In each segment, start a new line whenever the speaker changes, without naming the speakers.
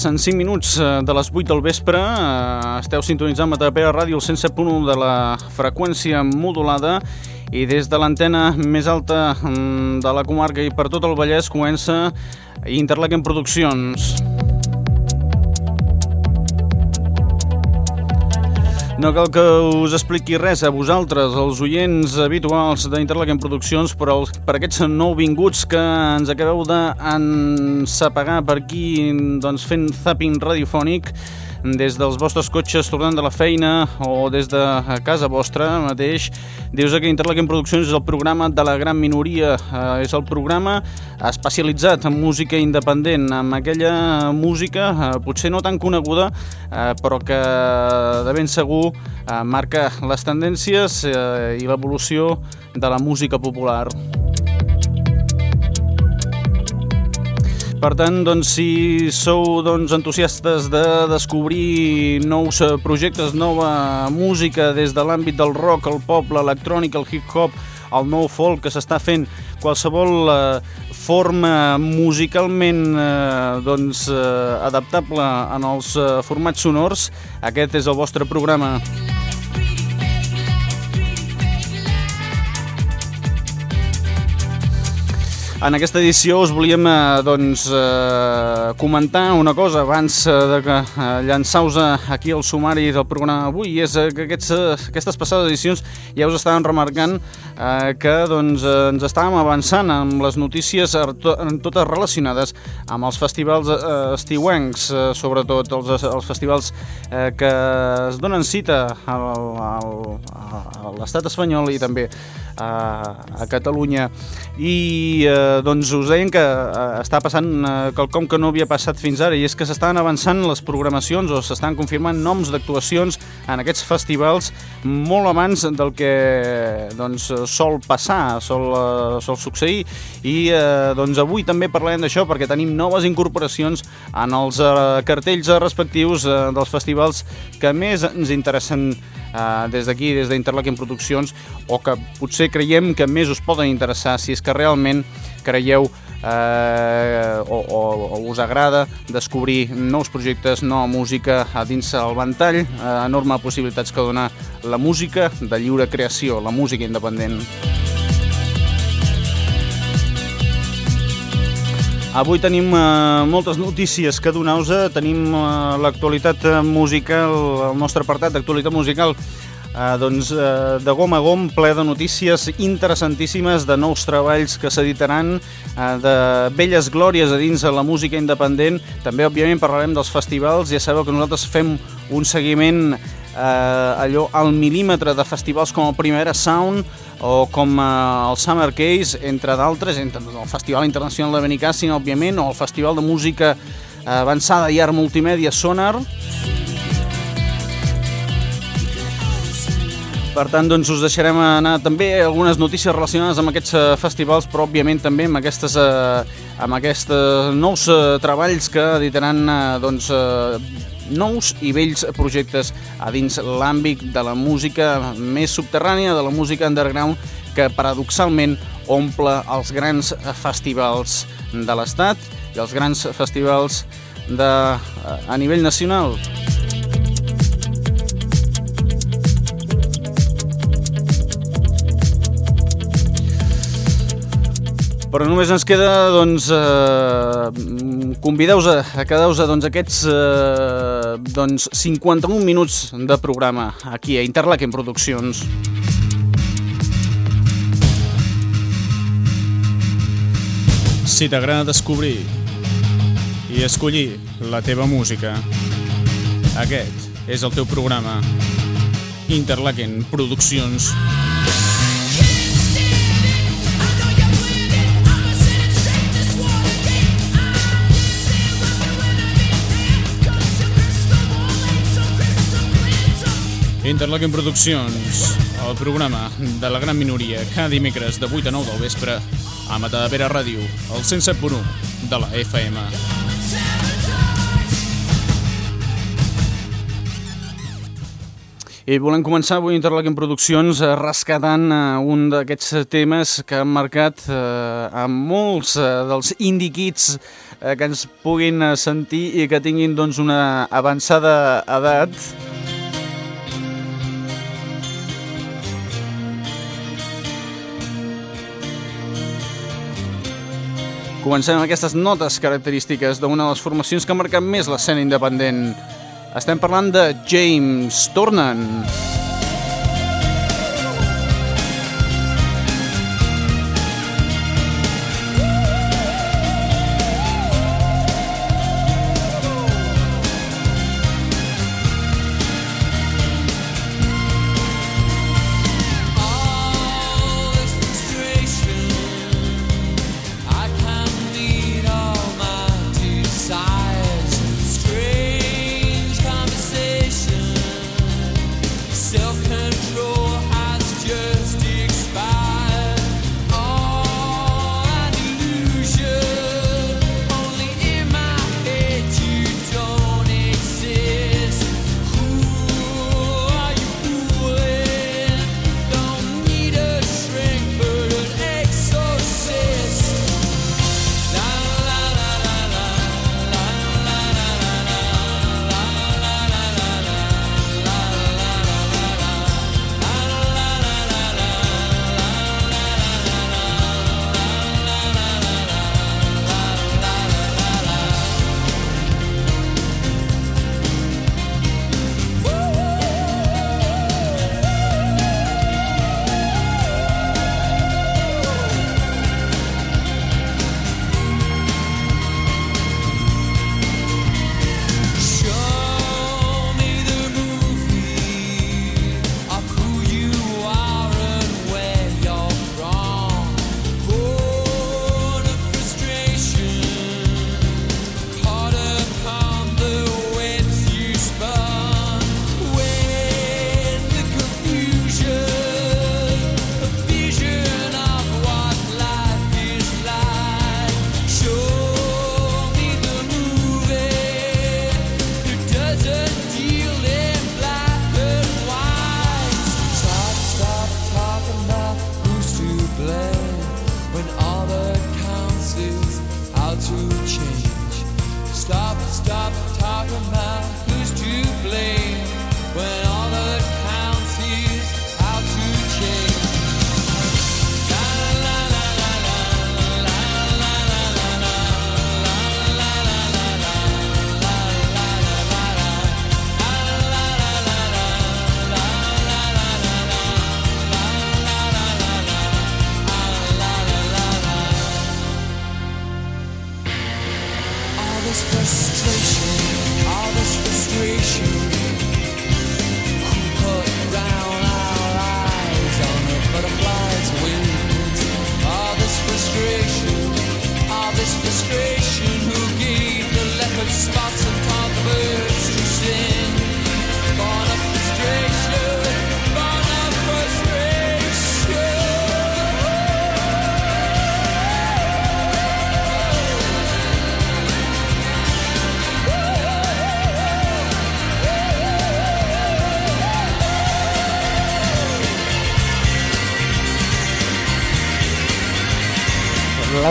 Passen 5 minuts eh, de les 8 del vespre, eh, esteu sintonitzant Matapera Ràdio, el 107.1 de la freqüència modulada i des de l'antena més alta mm, de la comarca i per tot el Vallès comença Interlaken Produccions. No cal que us expliqui res a vosaltres, els oients habituals d'Interlaken Produccions, però els, per aquests nouvinguts que ens acabeu d'ensapegar per aquí doncs, fent zapping radiofònic, des dels vostres cotxes tornant de la feina o des de casa vostra mateix. Dius que Interlaken Produccions és el programa de la gran minoria, eh, és el programa especialitzat en música independent, amb aquella música eh, potser no tan coneguda, eh, però que de ben segur eh, marca les tendències eh, i l'evolució de la música popular. Per tant, doncs, si sou doncs, entusiastes de descobrir nous eh, projectes, nova música des de l'àmbit del rock, el pop, l'electrònic, el hip-hop, el nou folk que s'està fent, qualsevol eh, forma musicalment eh, doncs, eh, adaptable en els eh, formats sonors, aquest és el vostre programa. En aquesta edició us volíem eh, doncs, eh, comentar una cosa abans eh, de que eh, llançau-vos aquí el sumari del programa avui és eh, que aquests, eh, aquestes passades edicions ja us estaven remarcant eh, que doncs, eh, ens estàvem avançant amb les notícies totes relacionades amb els festivals eh, estiuencs, eh, sobretot els, els festivals eh, que es donen cita al, al, a l'estat espanyol i també a, a Catalunya. I eh, doncs us deien que eh, està passant eh, quelcom que no havia passat fins ara i és que s'estan avançant les programacions o s'estan confirmant noms d'actuacions en aquests festivals molt abans del que doncs, sol passar, sol, eh, sol succeir. I eh, doncs avui també parlarem d'això perquè tenim noves incorporacions en els eh, cartells respectius eh, dels festivals que més ens interessen eh, des d'aquí, des d'Interlaken Produccions, o que potser creiem que més us poden interessar si és que realment creieu eh, o, o, o us agrada descobrir nous projectes, nova música a dins el ventall, eh, enorme possibilitats que dona la música de lliure creació, la música independent. Avui tenim eh, moltes notícies que donar-vos. Tenim eh, l'actualitat musical, el nostre apartat d'actualitat musical eh, doncs, eh, de gom a gom, ple de notícies interessantíssimes, de nous treballs que s'editaran, eh, de velles glòries a dins de la música independent. També, òbviament, parlarem dels festivals. Ja sabeu que nosaltres fem un seguiment eh, allò al mil·límetre de festivals com el Primera Sound o com eh, el Summer Case, entre d'altres, entre el Festival Internacional de Benicàssim, òbviament, o el Festival de Música Avançada i Art Multimèdia Sonar. Per tant, doncs, us deixarem anar també algunes notícies relacionades amb aquests uh, festivals, però òbviament també amb aquestes, uh, amb aquests nous uh, treballs que editaran uh, doncs, uh, nous i vells projectes a dins l'àmbit de la música més subterrània, de la música underground, que paradoxalment omple els grans festivals de l'Estat i els grans festivals de, a nivell nacional. Però només ens queda, doncs, eh, convideu-vos a, a quedar-vos doncs, aquests eh, doncs, 51 minuts de programa aquí a Interlaken Produccions.
Si t'agrada descobrir
i escollir la teva música. Aquest és el teu programa. Interlaken Produccions. Interlaken Produccions, el programa de la gran minoria, cada dimecres de 8 a 9 del vespre a Matadepera Ràdio, el 107.1 de la FM. I volem començar avui Interlaken Produccions eh, rescatant eh, un d'aquests temes que han marcat eh, a molts eh, dels indiquits que ens puguin sentir i que tinguin doncs, una avançada edat. Comencem amb aquestes notes característiques d'una de les formacions que ha marcat més l'escena independent. Estem parlant de James Tornan. James Tornan.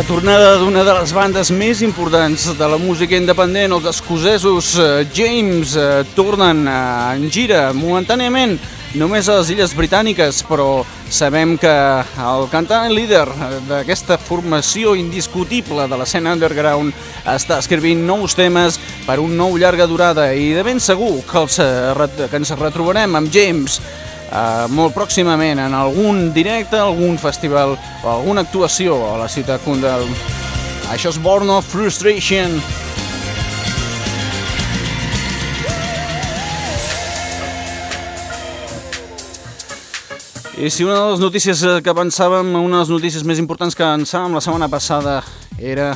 Tornada d'una de les bandes més importants de la música independent, els escocesos eh, James, eh, tornen eh, en gira momentàniament només a les Illes Britàniques, però sabem que el cantant líder d'aquesta formació indiscutible de l'escena underground està escrivint nous temes per un nou llarga durada i de ben segur que, els, que ens retrobarem amb James eh, molt pròximament en algun directe, algun festival o alguna actuació a la ciutat Kundal. Això és Born of Frustration.
I si una de les notícies que pensàvem, una de les notícies més importants que pensàvem la setmana passada era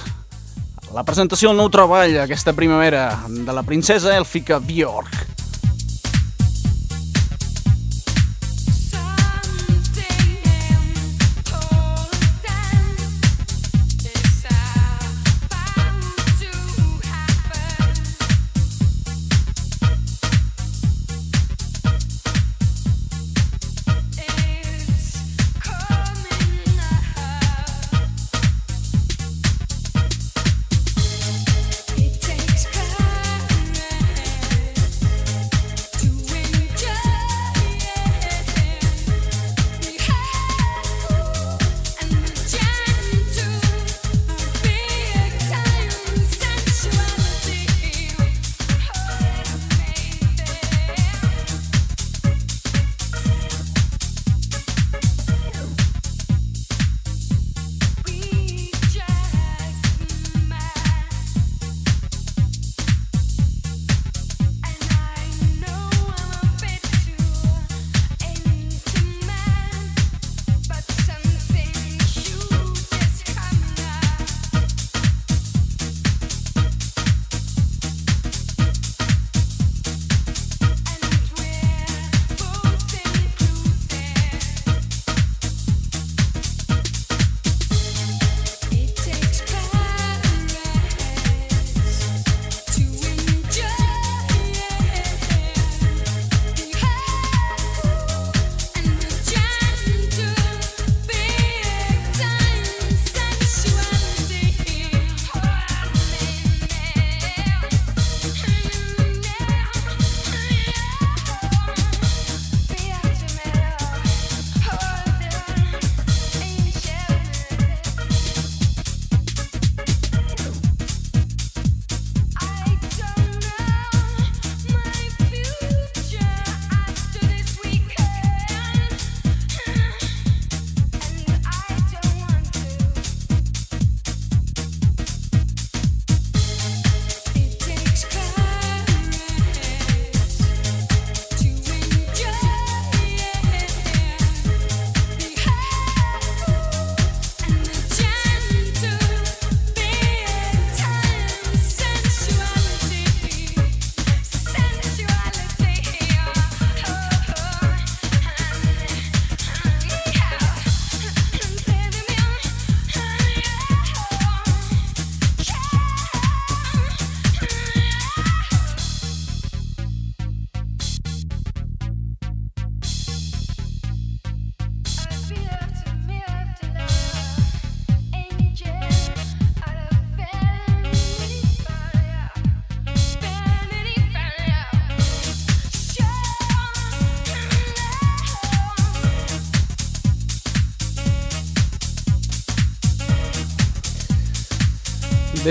la presentació del nou treball aquesta primavera de la princesa Elfica Bjork.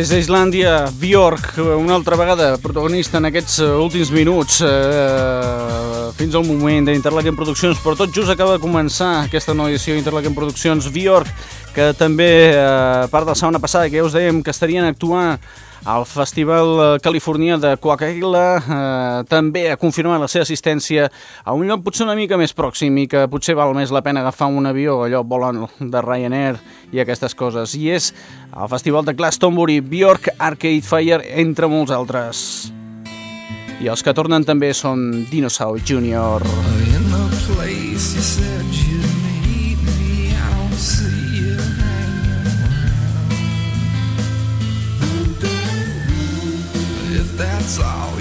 Des d'Islàndia, Bjork, una altra vegada protagonista en aquests eh, últims minuts, eh, fins al moment d'Interlaken Produccions, però tot just acaba de començar aquesta nova edició d'Interlaken Produccions. Bjork, que també, eh, part de la setmana passada, que ja us dèiem que estarien actuant al Festival eh, Californià de Coahuila eh, també ha confirmat la seva assistència a un lloc potser una mica més pròxim i que potser val més la pena agafar un avió, allò volant de Ryanair i aquestes coses. I és el Festival de Glastonbury, Bjork, Arcade Fire, entre molts altres. I els que tornen també són Dinosaur Junior. In the place you said you'd that's all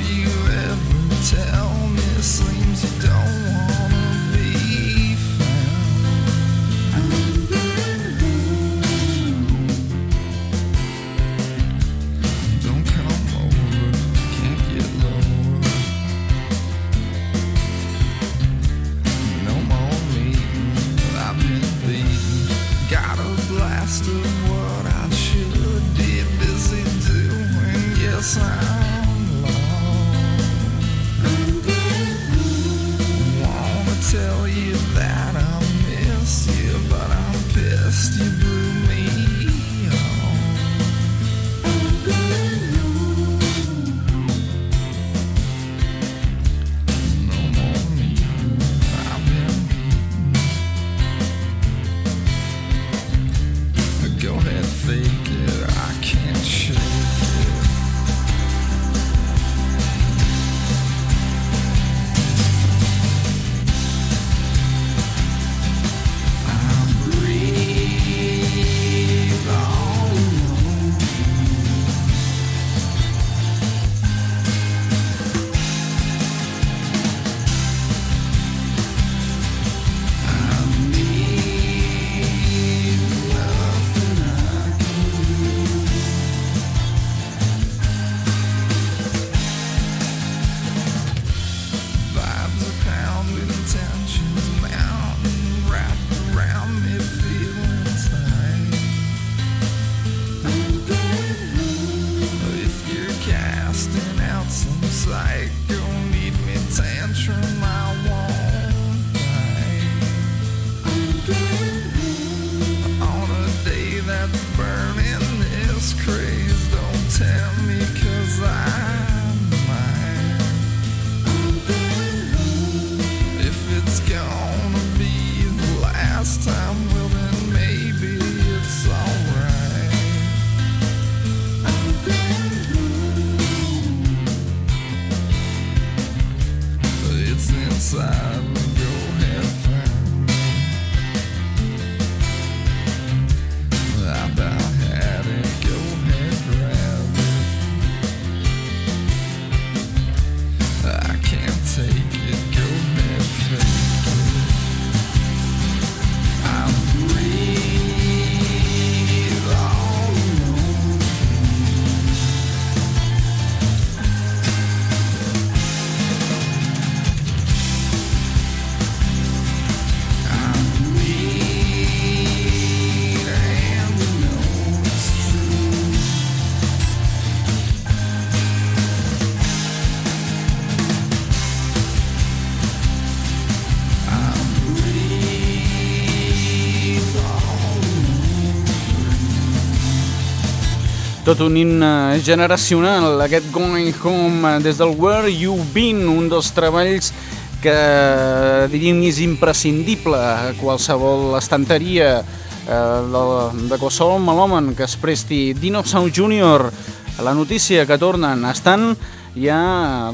tot un himne generacional, aquest Going Home des del Where You Been, un dels treballs que diríem és imprescindible a qualsevol estanteria eh, de, de qualsevol malhomen que es presti Dino Sound Jr. La notícia que tornen estan ja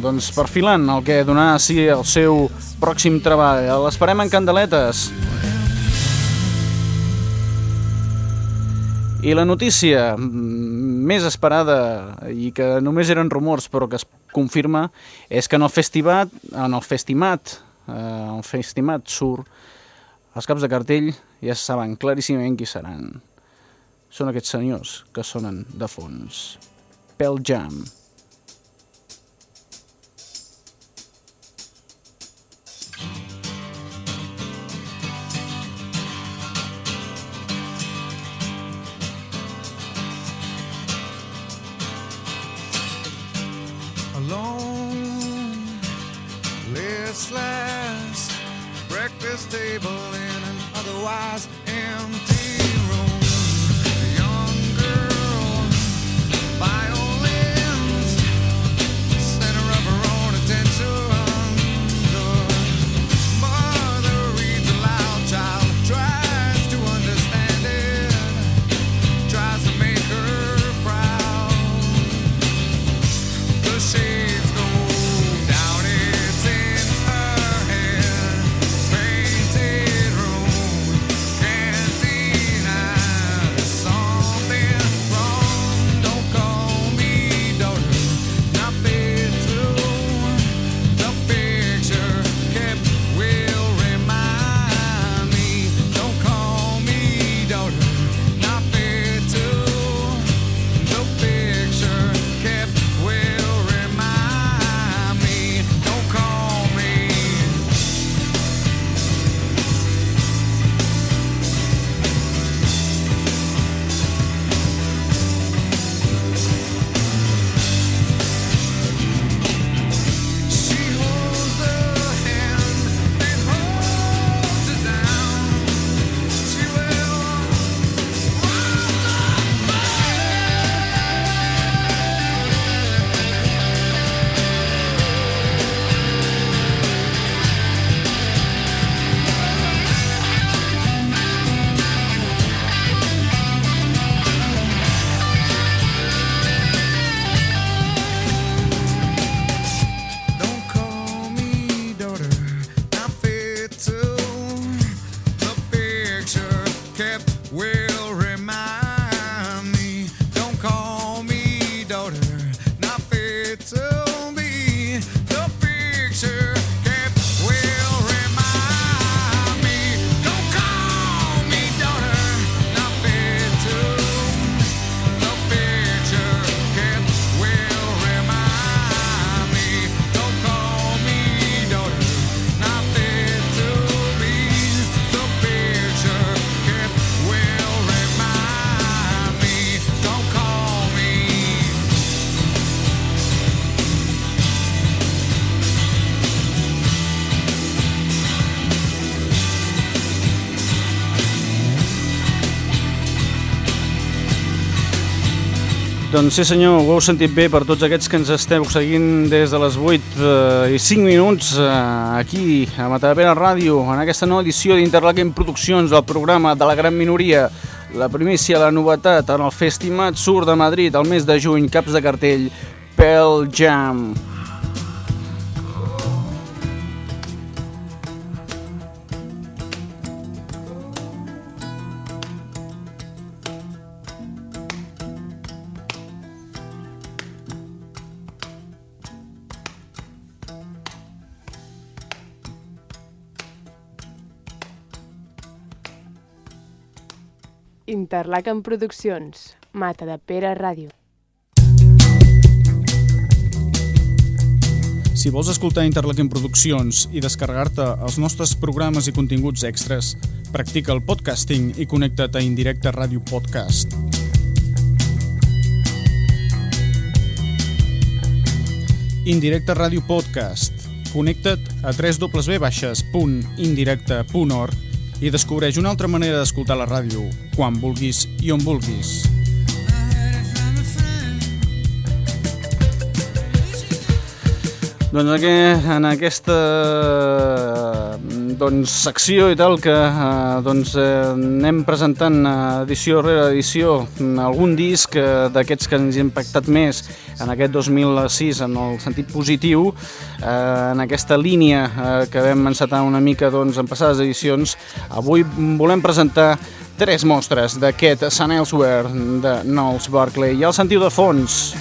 doncs, perfilant el que donarà sí, el seu pròxim treball. L'esperem en candeletes. I la notícia més esperada i que només eren rumors però que es confirma és que en el festivat, en el festimat, eh, el festimat surt els caps de cartell ja saben claríssimament qui seran. Són aquests senyors que sonen de fons. Pel Jam. alone. Let's breakfast table in an otherwise empty room. A young girl by Doncs sí senyor, ho heu sentit bé per tots aquests que ens esteu seguint des de les 8 eh, i 5 minuts eh, aquí a Matadepera Ràdio en aquesta nova edició d'Interlaken Produccions del programa de la gran minoria la primícia, la novetat en el Festimat Sur de Madrid el mes de juny, caps de cartell pel Jam
Interlaken Produccions, Mata de Pere Ràdio.
Si vols escoltar Interlaken Produccions i descarregar-te els nostres programes i continguts extras, practica el podcasting i connecta't a Indirecte Ràdio Podcast. Indirecte Ràdio Podcast. Connecta't a www.indirecte.org i descobreix una altra manera d'escoltar la ràdio, quan vulguis i on vulguis. Doncs en aquesta doncs, secció i tal que eh, doncs, eh, anem presentant edició rere edició algun disc eh, d'aquests que ens ha impactat més en aquest 2006 en el sentit positiu eh, en aquesta línia eh, que vam encetar una mica doncs, en passades edicions. Avui volem presentar tres mostres d'aquest Sun Elsewhere de Knowles Barclay. I el sentiu de fons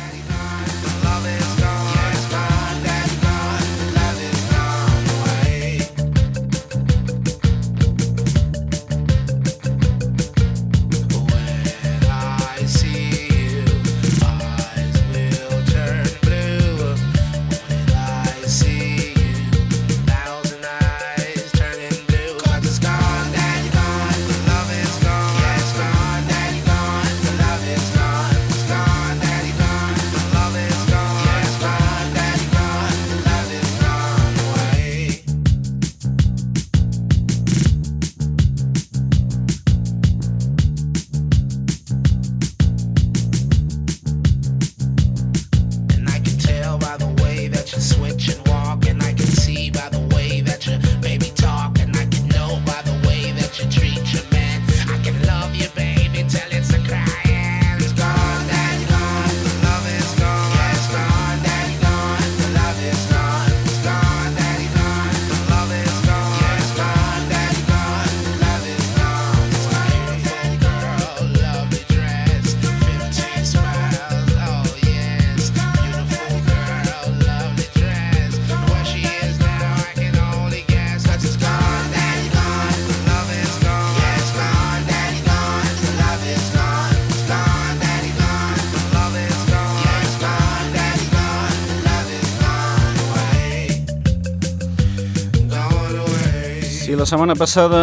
la setmana passada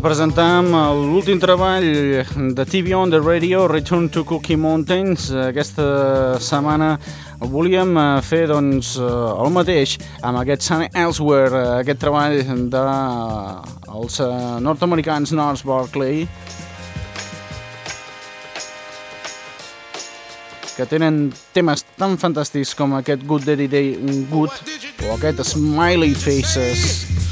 presentàvem l'últim treball de TV on the Radio, Return to Cookie Mountains. Aquesta setmana volíem eh, fer doncs, eh, el mateix amb aquest Sun Elsewhere, eh, aquest treball dels de, nord-americans North Barclay, que tenen temes tan fantàstics com aquest Good Daddy Day Good o aquest Smiley Faces.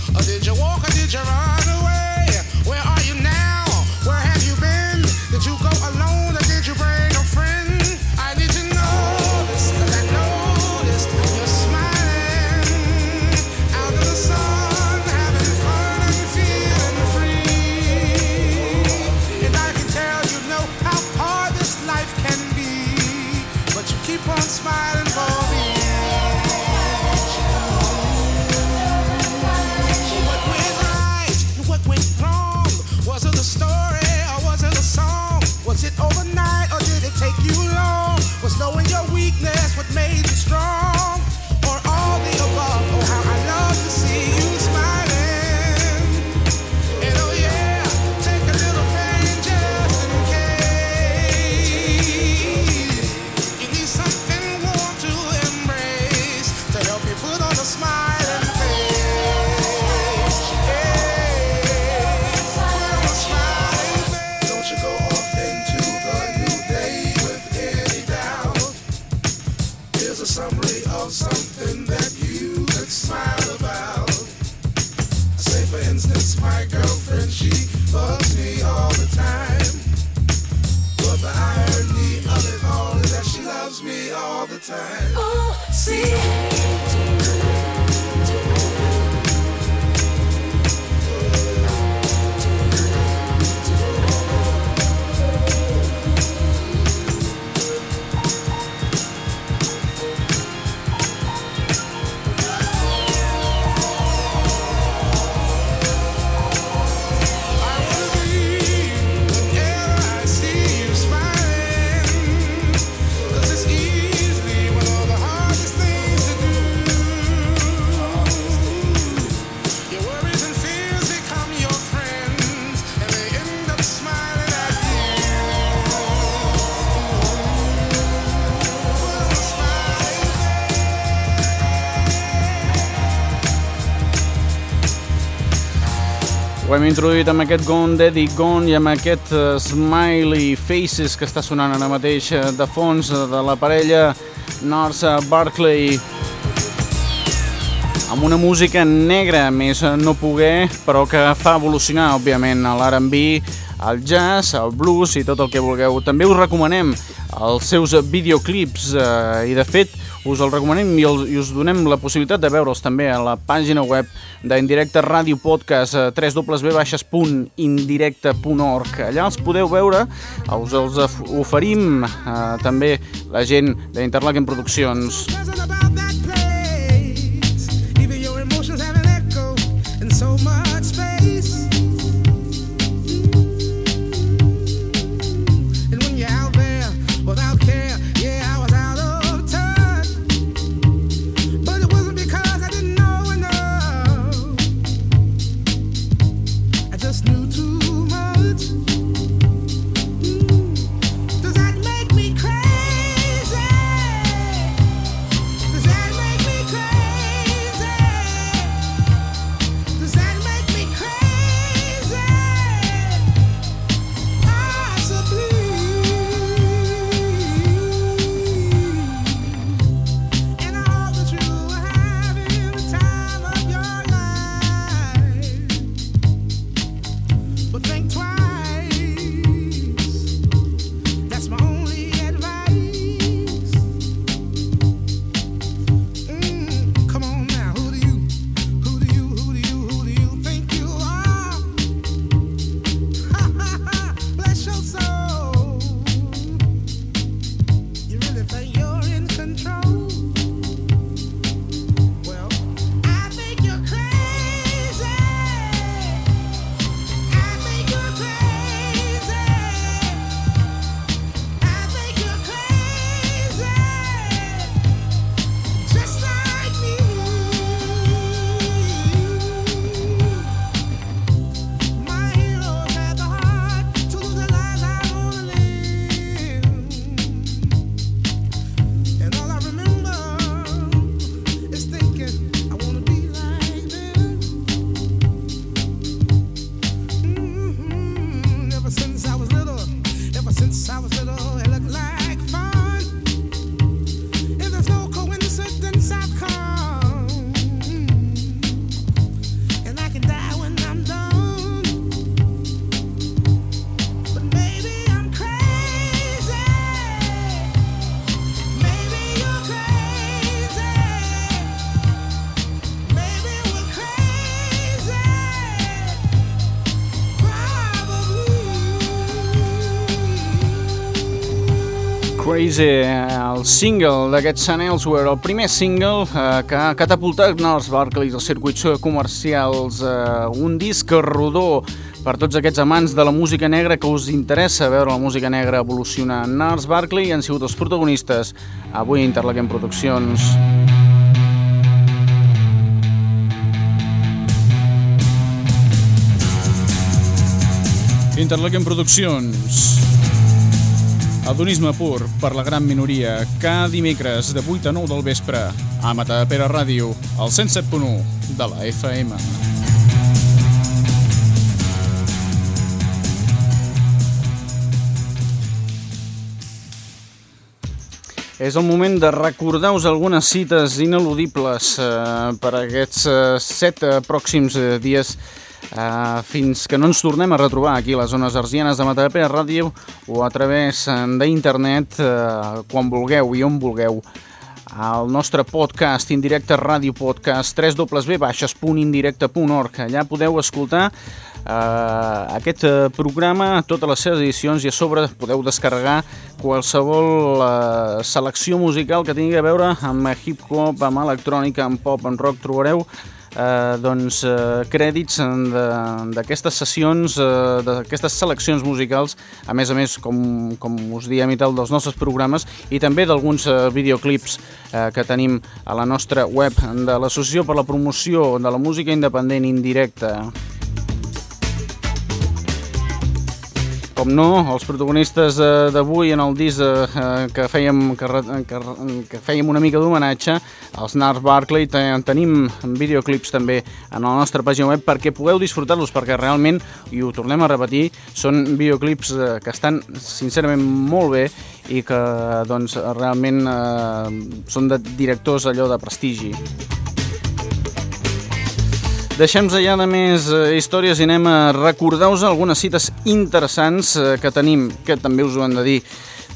Introduït amb aquest Gone Daddy Gone i amb aquest uh, Smiley Faces que està sonant ara mateix uh, de fons uh, de la parella North Barclay amb una música negra, més no poguer, però que fa evolucionar, òbviament, l'R&B, el jazz, el blues i tot el que vulgueu. També us recomanem els seus videoclips eh, i, de fet, us el recomanem i, el, i us donem la possibilitat de veure'ls també a la pàgina web d'Indirecte Ràdio Podcast eh, www.indirecte.org Allà els podeu veure, us els oferim eh, també la gent d'Interlaken Produccions. Crazy, el single d'aquest Sun Elsewhere, el primer single eh, que ha catapultat Nars Barclays als circuits comercials, eh, un disc rodó per tots aquests amants de la música negra que us interessa veure la música negra evolucionar. Nars Barkley han sigut els protagonistes avui a Interlaken Produccions. Interlaken Produccions Adonisme pur per la gran minoria, cada dimecres de 8 a 9 del vespre, a Matapera Ràdio, al 107.1 de la FM. És el moment de recordar-vos algunes cites ineludibles eh, per aquests eh, set eh, pròxims eh, dies Uh, fins que no ens tornem a retrobar aquí a les zones arsianes de Matapé Ràdio o a través eh, d'internet uh, quan vulgueu i on vulgueu. Al nostre podcast Indirecte Ràdio Podcast www.indirecte.org allà podeu escoltar uh, aquest programa, totes les seves edicions i a sobre podeu descarregar qualsevol uh, selecció musical que tingui a veure amb hip-hop, amb electrònica, amb pop, amb rock, trobareu eh, doncs, eh, crèdits d'aquestes sessions, eh, d'aquestes seleccions musicals, a més a més, com, com us diem i tal, dels nostres programes i també d'alguns eh, videoclips eh, que tenim a la nostra web de l'Associació per la Promoció de la Música Independent Indirecta. Com no, els protagonistes eh, d'avui en el disc eh, que, fèiem, que, que, que fèiem una mica d'homenatge, els Nars Barclay, tenim videoclips també en la nostra pàgina web perquè pugueu disfrutar-los, perquè realment, i ho tornem a repetir, són videoclips eh, que estan sincerament molt bé i que doncs, realment eh, són de directors allò de prestigi. Deixem ja de més eh, històries i anem a recordar-vos algunes cites interessants eh, que tenim, que també us ho han de dir.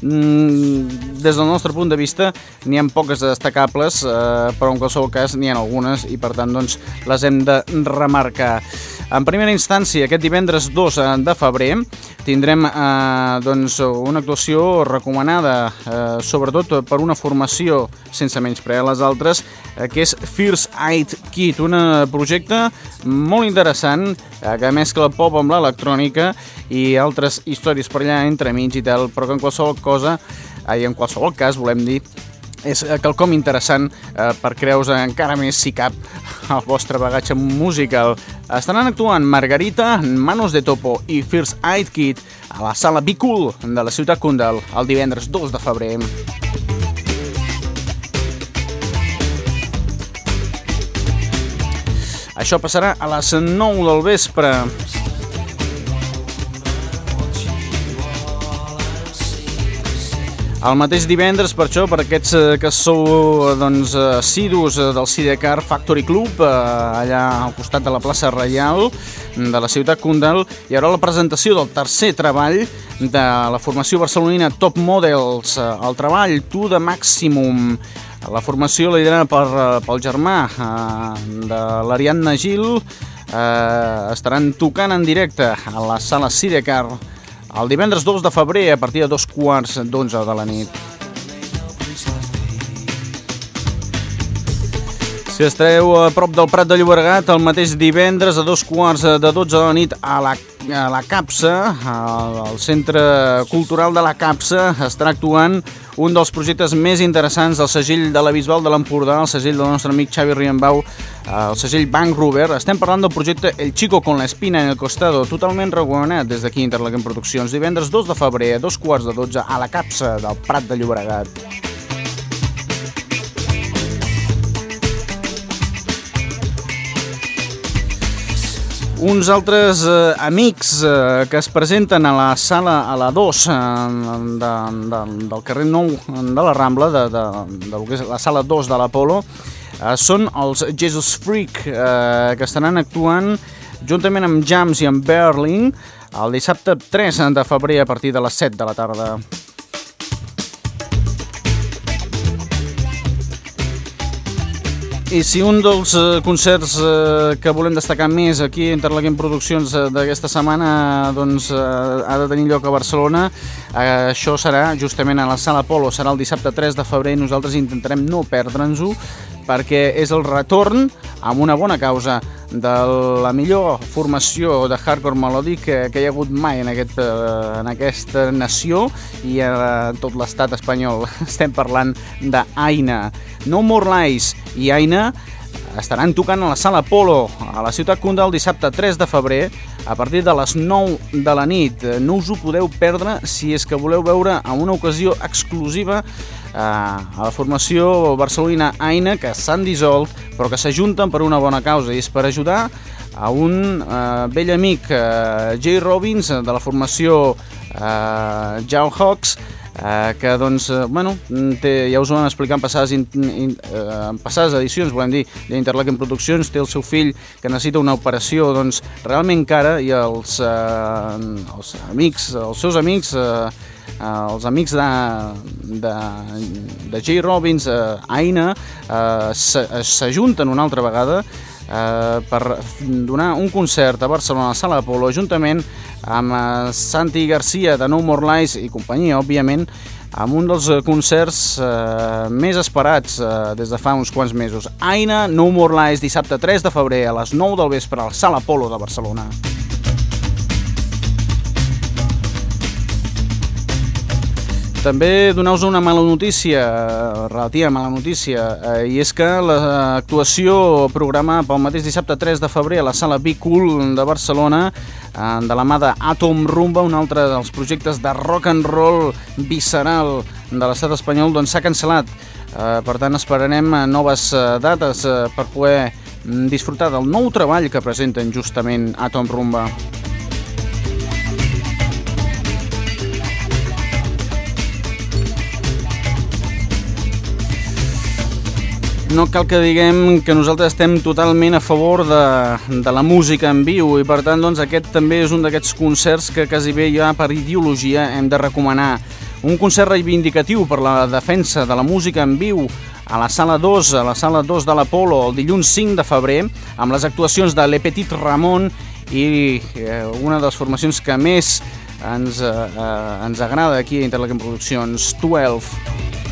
Mm, des del nostre punt de vista n'hi ha poques destacables, eh, però en qualsevol cas n'hi ha algunes i per tant doncs, les hem de remarcar. En primera instància, aquest divendres 2 de febrer tindrem eh, doncs, una actuació recomanada, eh, sobretot per una formació sense menys a les altres, eh, que és Fierce Eyed Kid, un projecte molt interessant eh, que mescla pop amb l'electrònica i altres històries per allà entremig i tal, però que en qualsevol cosa, eh, i en qualsevol cas volem dir és quelcom interessant eh, per creus encara més si cap el vostre bagatge musical. Estaran actuant Margarita, Manos de Topo i First Aid Kid a la sala Be Cool de la ciutat Kundal el divendres 2 de febrer. Això passarà a les 9 del vespre. El mateix divendres, per això, per aquests eh, que sou doncs, assidus eh, del Sidecar Factory Club, eh, allà al costat de la plaça Reial de la ciutat Kundal, hi haurà la presentació del tercer treball de la formació barcelonina Top Models, el treball To The Maximum, la formació liderada per, pel germà de l'Ariadna Gil, eh, estaran tocant en directe a la sala Sidecar el divendres 2 de febrer a partir de dos quarts d'onze de la nit. Si estareu a prop del Prat de Llobregat, el mateix divendres a dos quarts de 12 de la nit a la, a la Capsa, al Centre Cultural de la Capsa, estarà actuant un dels projectes més interessants del segell de la Bisbal de l'Empordà, el segell del nostre amic Xavi Riembau, el segell Bank Ruber. Estem parlant del projecte El Chico con la espina en el costado, totalment recomanat des d'aquí Interlaquem Produccions, divendres 2 de febrer a dos quarts de 12 a la capsa del Prat de Llobregat. Uns altres eh, amics eh, que es presenten a la sala a la 2 eh, de, de, del carrer Nou de la Rambla, de, de, de, que és la sala 2 de l'Apolo, eh, són els Jesus Freak, eh, que estaran actuant juntament amb Jams i amb Berling el dissabte 3 de febrer a partir de les 7 de la tarda. I si un dels eh, concerts eh, que volem destacar més aquí a Interlaquem Produccions eh, d'aquesta setmana doncs, ha de tenir lloc a Barcelona, això serà justament a la Sala Polo, serà el dissabte 3 de febrer. I nosaltres intentarem no perdre'ns-ho perquè és el retorn amb una bona causa de la millor formació de hardcore melòdic que, que hi ha hagut mai en, aquest, eh, en aquesta nació i en tot l'estat espanyol. Estem parlant d'Aina. No More Lies i Aina estaran tocant a la Sala Polo a la ciutat Cunda el dissabte 3 de febrer a partir de les 9 de la nit. No us ho podeu perdre si és que voleu veure en una ocasió exclusiva a la formació barcelonina Aina que s'han dissolt però que s'ajunten per una bona causa i és per ajudar a un eh, vell amic, eh, Jay Robbins, de la formació eh, Jao Hawks, eh, que doncs, eh, bueno, té, ja us ho vam explicar en passades, in, in, eh, en passades edicions, volem dir, d'Interlaken Produccions, té el seu fill que necessita una operació doncs, realment cara i els, eh, els amics, els seus amics, eh, els amics de, de, de Jay Robbins, eh, Aina, eh, s'ajunten una altra vegada eh, per donar un concert a Barcelona a la Sala Apolo juntament amb eh, Santi Garcia de No More Lies i companyia, òbviament, amb un dels concerts eh, més esperats eh, des de fa uns quants mesos. Aina, No More Lies, dissabte 3 de febrer a les 9 del vespre al Sala Apolo de Barcelona. També donar-vos una mala notícia, relativa mala notícia, eh, i és que l'actuació programa pel mateix dissabte 3 de febrer a la sala Be Cool de Barcelona, eh, de la mà d'Atom Rumba, un altre dels projectes de rock and roll visceral de l'estat espanyol, doncs s'ha cancel·lat. Eh, per tant, esperarem noves eh, dates eh, per poder mm, disfrutar del nou treball que presenten justament Atom Rumba. No cal que diguem que nosaltres estem totalment a favor de, de la música en viu i per tant doncs, aquest també és un d'aquests concerts que quasi bé ja per ideologia hem de recomanar. Un concert reivindicatiu per la defensa de la música en viu a la sala 2, a la sala 2 de l'Apolo el dilluns 5 de febrer amb les actuacions de Le Petit Ramon i eh, una de les formacions que més ens, eh, eh ens agrada aquí a Interlaken Produccions, 12.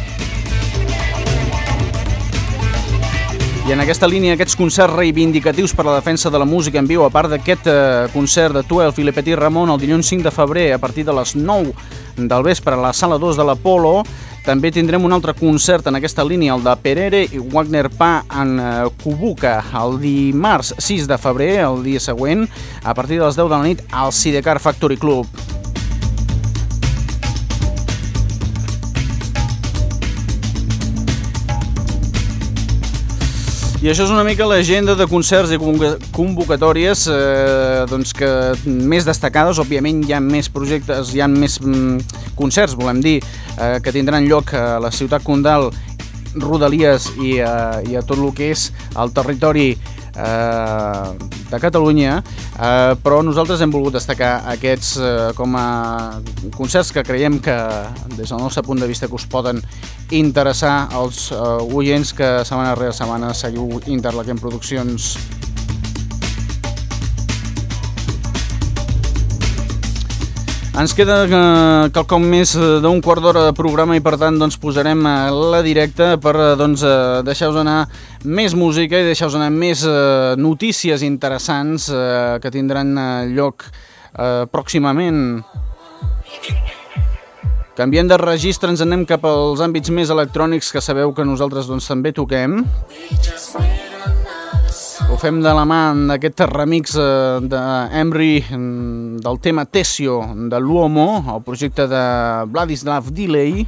I en aquesta línia, aquests concerts reivindicatius per a la defensa de la música en viu, a part d'aquest eh, concert de 12 i Ramon el dilluns 5 de febrer a partir de les 9 del vespre a la sala 2 de l'Apolo, també tindrem un altre concert en aquesta línia, el de Perere i Wagner Pa en eh, Kubuka, el dimarts 6 de febrer, el dia següent, a partir de les 10 de la nit, al Sidecar Factory Club. I això és una mica l'agenda de concerts i convocatòries eh, doncs que més destacades, òbviament hi ha més projectes, hi ha més mm, concerts, volem dir, eh, que tindran lloc a la ciutat Condal, Rodalies i, eh, i a tot el que és el territori eh, de Catalunya, eh, però nosaltres hem volgut destacar aquests eh, com a concerts que creiem que des del nostre punt de vista que us poden interessar als eh, oients que setmana rere setmana seguiu Interlaquem Produccions. Ens queda eh, quelcom més eh, d'un quart d'hora de programa i per tant doncs, posarem eh, la directa per eh, doncs, deixar-vos anar més música i deixar-vos anar més eh, notícies interessants eh, que tindran lloc eh, pròximament. Canviem de registre, ens anem cap als àmbits més electrònics que sabeu que nosaltres doncs, també toquem. Ho fem de la mà d'aquest remix eh, d'Emery mm, del tema Tessio de l'Uomo, el projecte de Vladislav Delay.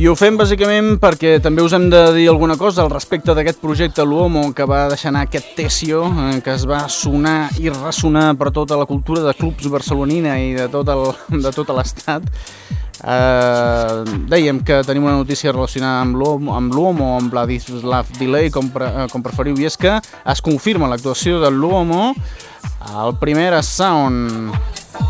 I ho fem bàsicament perquè també us hem de dir alguna cosa al respecte d'aquest projecte L'Uomo que va deixar anar aquest Tessio, eh, que es va sonar i ressonar per tota la cultura de clubs barcelonina i de tot l'estat. Eh, dèiem que tenim una notícia relacionada amb amb l'Uomo, amb Vladislav Delay, com, pre, eh, com preferiu, i és que es confirma l'actuació de l'Uomo al primer Sound.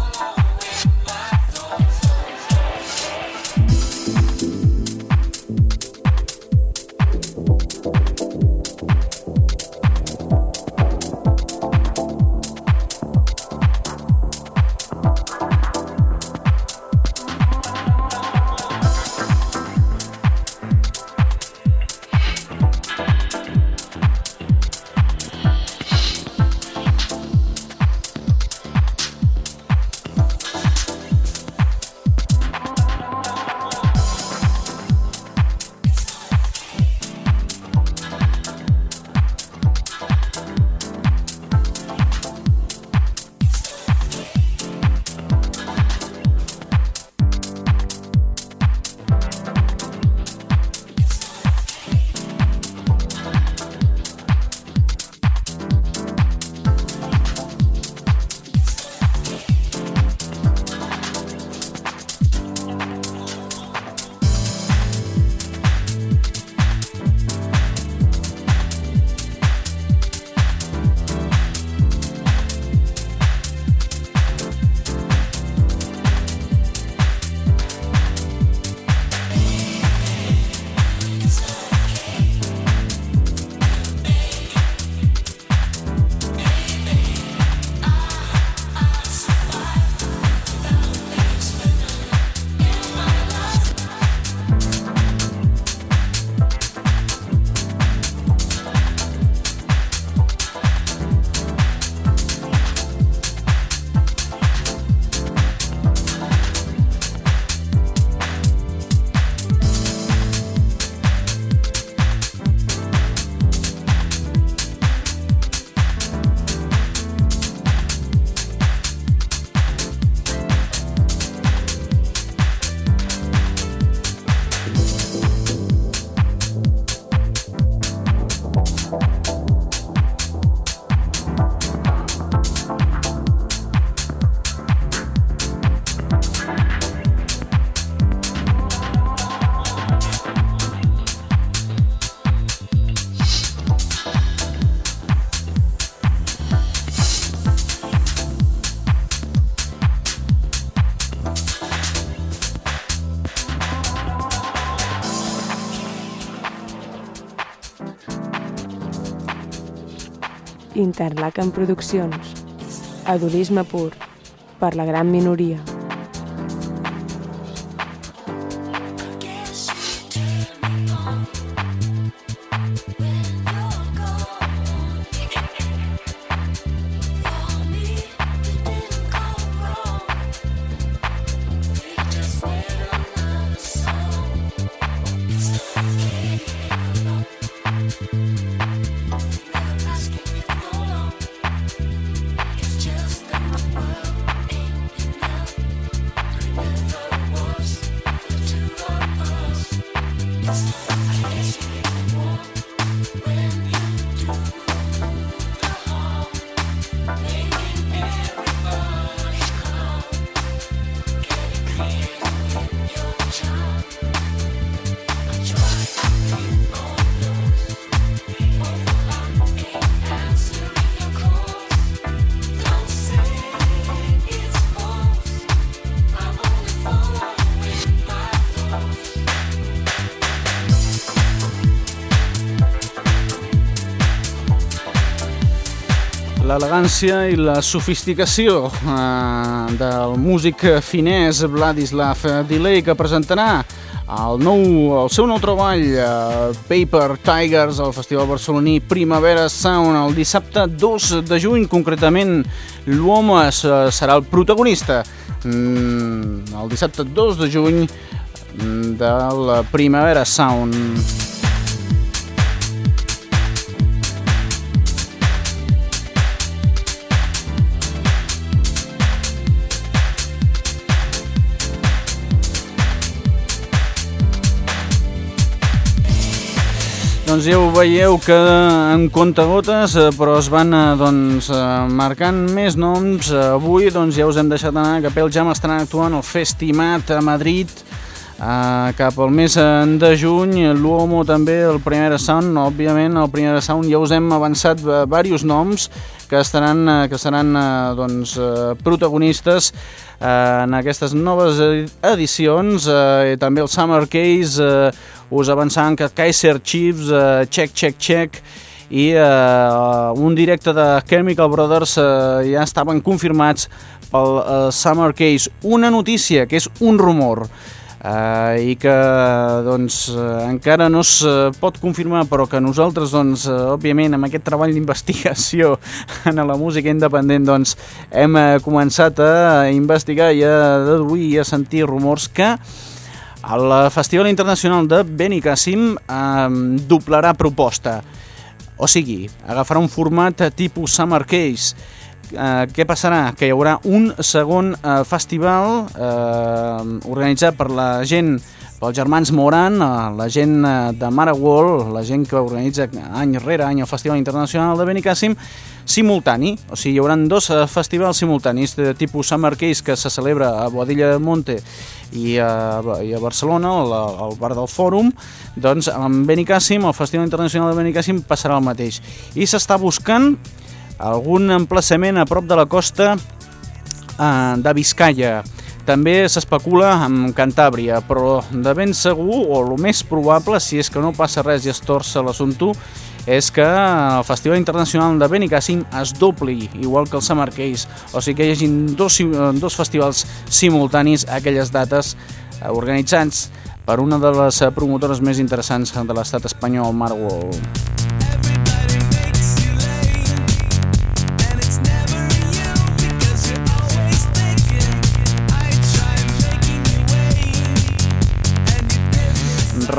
Interlaken Produccions. Adolisme pur. Per la gran minoria.
L'elegància i la sofisticació eh, del músic finès Vladislav Delay que presentarà el, nou, el seu nou treball eh, Paper Tigers al Festival Barceloní Primavera Sound el dissabte 2 de juny. Concretament l'home serà el protagonista mm, el dissabte 2 de juny mm, del Primavera Sound Doncs ja ho veieu que en gotes, eh, però es van eh, doncs, eh, marcant més noms. Avui doncs, ja us hem deixat anar que Pel Jam estaran actuant al Festimat a Madrid Uh, cap al mes de juny, l'UOMO també, el Primera Sound, òbviament, el Primera Sound. Ja us hem avançat diversos noms que estaran, que seran doncs, protagonistes uh, en aquestes noves edicions, i també el Summer Case, us avançant que Kaiser Chiefs, check, check, check, i un directe de Chemical Brothers ja estaven confirmats pel Summer Case. Una notícia, que és un rumor, uh, i que doncs, uh, encara no es pot confirmar, però que nosaltres, doncs, uh, òbviament, amb aquest treball d'investigació en la música independent, doncs, hem començat a investigar i a deduir i a sentir rumors que el Festival Internacional de Benicàssim eh, doblarà proposta. O sigui, agafarà un format tipus Summer Case. Eh, què passarà? Que hi haurà un segon eh, festival eh, organitzat per la gent pels germans Moran, eh, la gent eh, de Maragall, la gent que organitza any rere any el Festival Internacional de Benicàssim, simultani, o sigui, hi haurà dos festivals simultanis de tipus Summer Case que se celebra a Boadilla de Monte i a, i a Barcelona, al, al bar del Fòrum, doncs amb Benicàssim, el Festival Internacional de Benicàssim passarà el mateix. I s'està buscant algun emplaçament a prop de la costa eh, de Vizcaya. També s'especula amb Cantàbria, però de ben segur, o el més probable, si és que no passa res i es torça l'assumpte, és que el Festival Internacional de Benicàssim es dobli, igual que el Case, o sigui que hi hagi dos, dos festivals simultanis a aquelles dates eh, organitzats per una de les promotores més interessants de l'estat espanyol, Marwell.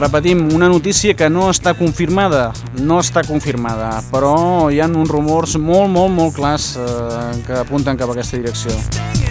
Repetim, una notícia que no està confirmada, no està confirmada, però hi ha uns rumors molt, molt, molt clars eh, que apunten cap a aquesta direcció.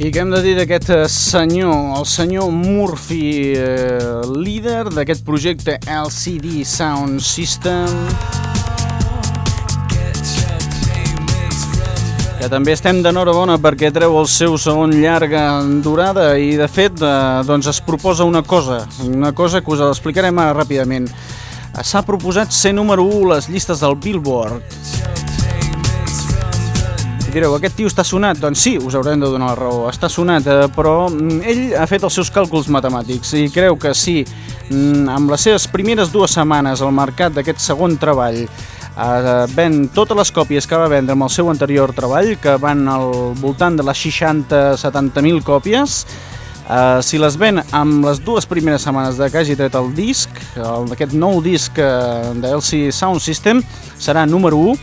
I què hem de dir d'aquest eh, senyor, el senyor Murphy, eh, líder d'aquest projecte LCD Sound System, que també estem d'enhorabona perquè treu el seu segon llarga durada. I de fet eh, doncs es proposa una cosa, una cosa que us explicarem ara ràpidament. S'ha proposat ser número 1 les llistes del Billboard direu, aquest tio està sonat? Doncs sí, us haurem de donar la raó, està sonat, eh, però mm, ell ha fet els seus càlculs matemàtics i creu que sí, mm, amb les seves primeres dues setmanes al mercat d'aquest segon treball, eh, ven totes les còpies que va vendre amb el seu anterior treball, que van al voltant de les 60-70.000 còpies, eh, si les ven amb les dues primeres setmanes de que hagi tret el disc, el, aquest nou disc eh, de LC Sound System, serà número 1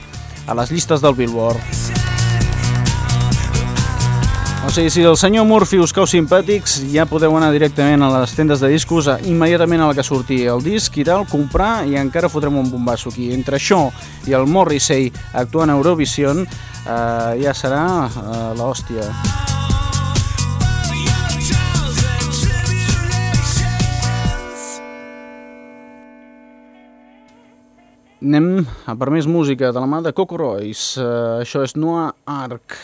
a les llistes del Billboard. O sigui, si el senyor Murphy us cau simpàtics, ja podeu anar directament a les tendes de discos, immediatament a la que surti el disc i tal, comprar i encara fotrem un bombasso aquí. Entre això i el Morrissey actuant a Eurovision, eh, ja serà eh, l'hòstia. Anem a per més música de la mà de Coco Royce. Uh, això és Noah Arc.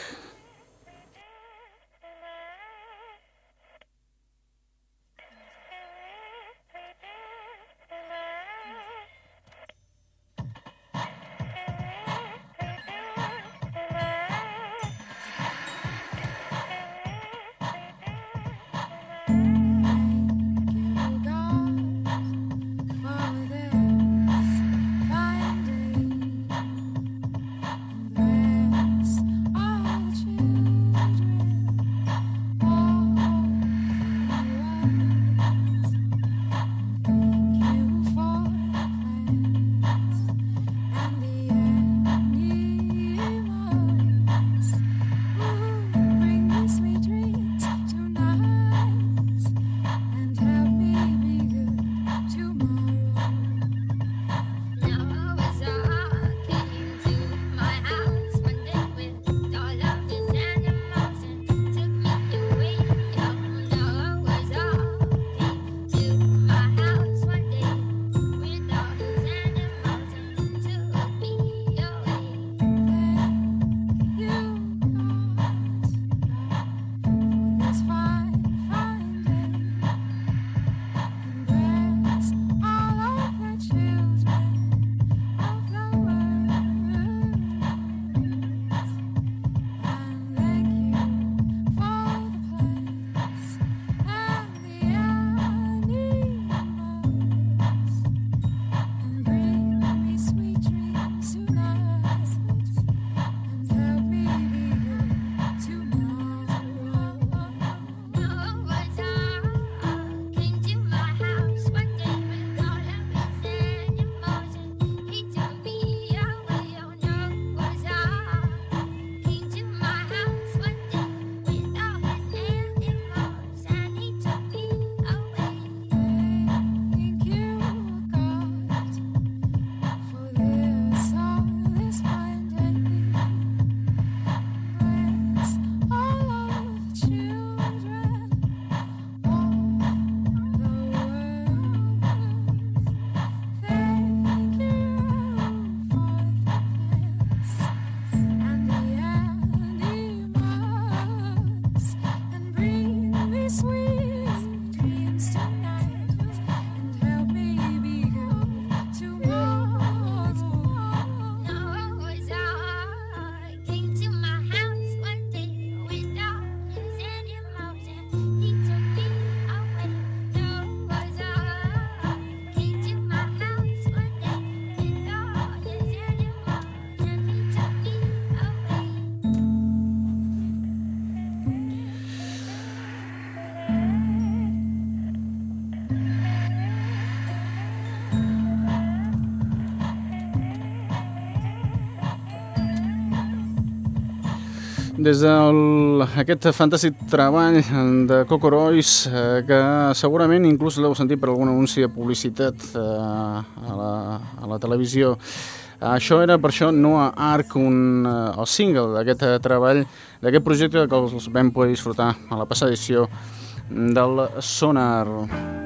Des d'aquest fantàstic treball de Coco Royce, eh, que segurament inclús l'heu sentit per algun anunci de publicitat eh, a, la, a la televisió. Això era per això Noah Ark, un, eh, el single d'aquest eh, treball, d'aquest projecte que els vam poder disfrutar a la passada edició del Sonar.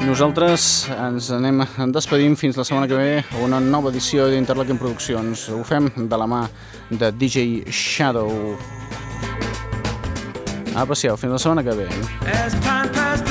Nosaltres ens anem despedint fins la setmana que ve una nova edició d'Interlaken Produccions. Ho fem de la mà de DJ Shadow. Apa, siau, fins la setmana que ve. As time